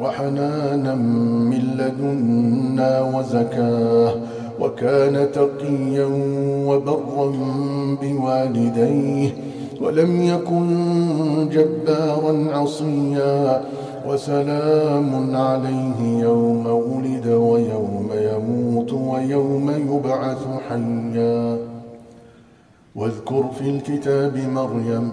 وحنانا من لدنا وزكاة وكان تقيا وبرا بوالديه ولم يكن جبارا عصيا وسلام عليه يوم ولد ويوم يموت ويوم يبعث حيا واذكر في الكتاب مريم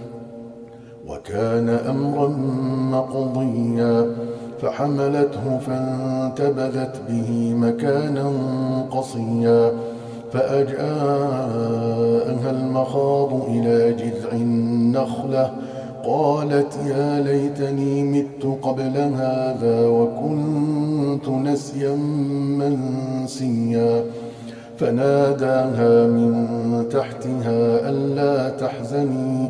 وكان أمرا مقضيا فحملته فانتبذت به مكانا قصيا فأجاءها المخاض إلى جذع النخلة قالت يا ليتني مت قبل هذا وكنت نسيا منسيا. فناداها من تحتها ألا تحزني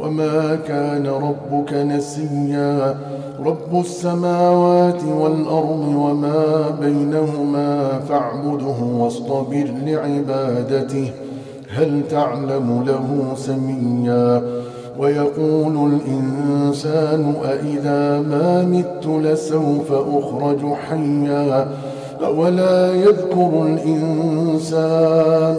وما كان ربك نسيا. رب السماوات والأرض وما بينهما فاعبده واصطبر لعبادته. هل تعلم له سميا؟ ويقول الإنسان أإذا ما مت لسوف أخرج حيا. أولا يذكر الإنسان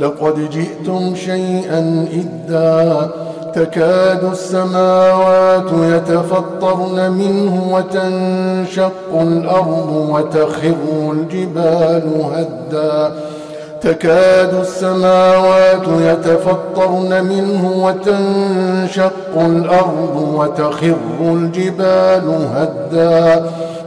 لقد جئتم شيئا إدا تكاد السماوات يتفطرن منه وتنشق الأرض وتخر الجبال هدا تكاد السماوات يتفطرن منه وتنشق الأرض وتخر الجبال هدا